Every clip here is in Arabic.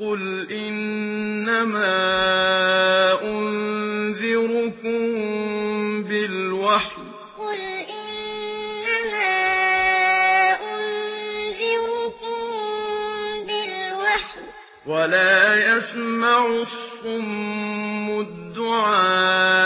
قل إنما أنذركم بالوحي قل إنما أنذركم بالوحي ولا يسمع الصم الدعاء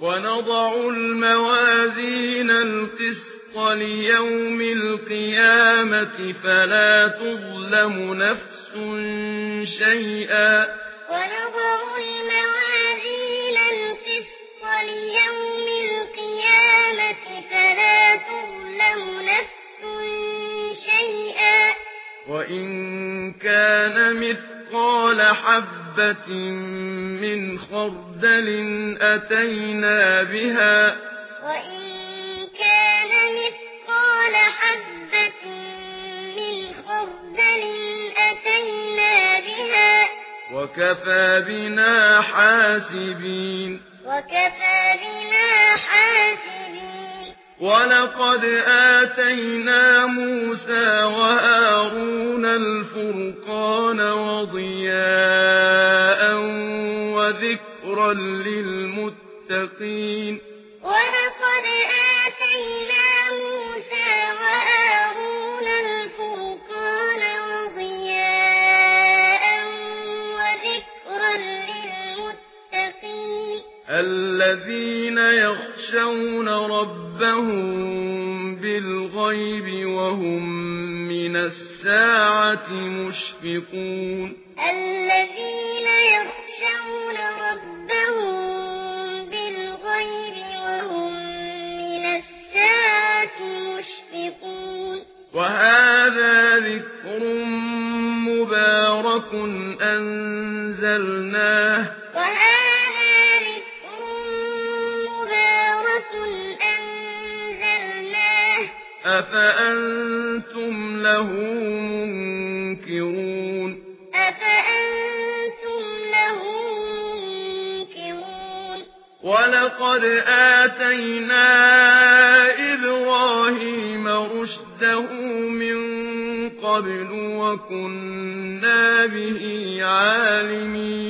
ونضع الموازين القسط ليوم القيامة فلا تظلم نفس شيئا. ونضع الموازين القسط ليوم القيامة فلا تظلم نفس شيئا. وإن كان مثقال حب حبة من خردل أتينا بها وإن كان مثقال حبة من خردل أتينا بها وكفى بنا حاسبين وكفى بنا حاسبين وَلَقَدْ آتَيْنَا مُوسَى وآرون الْفُرْقَانَ وَضِيَاءً وَذِكْرًا لِلْمُتَّقِينَ وَلَقَدْ آتَيْنَا مُوسَى وآرون الْفُرْقَانَ وَضِيَاءً وَذِكْرًا لِلْمُتَّقِينَ الَّذِينَ يخشون ربهم بالغيب وهم من الساعة مشفقون الذين يخشون ربهم بالغيب وهم من الساعة مشفقون وهذا ذكر مبارك أنزلناه أفأنتم له منكرون أفأنتم له منكرون ولقد آتينا إبراهيم رشده من قبل وكنا به عالمين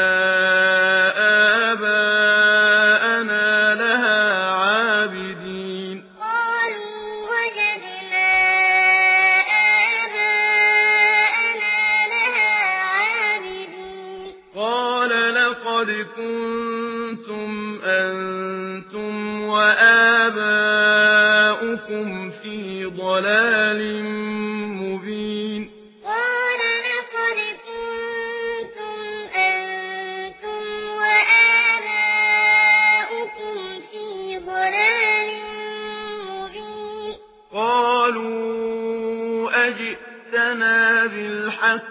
قد كنتم أنتم وآباؤكم في ضلال مبين. قال لقد كنتم أنتم وآباؤكم في ضلال مبين. قالوا أجئتنا بالحق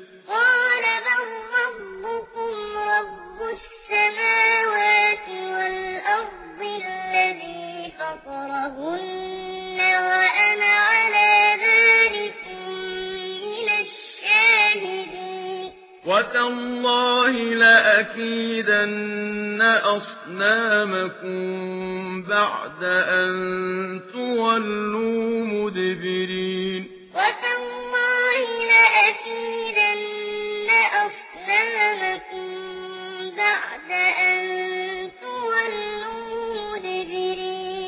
تالله لأكيدن أصنامكم بعد أن تولوا مدبرين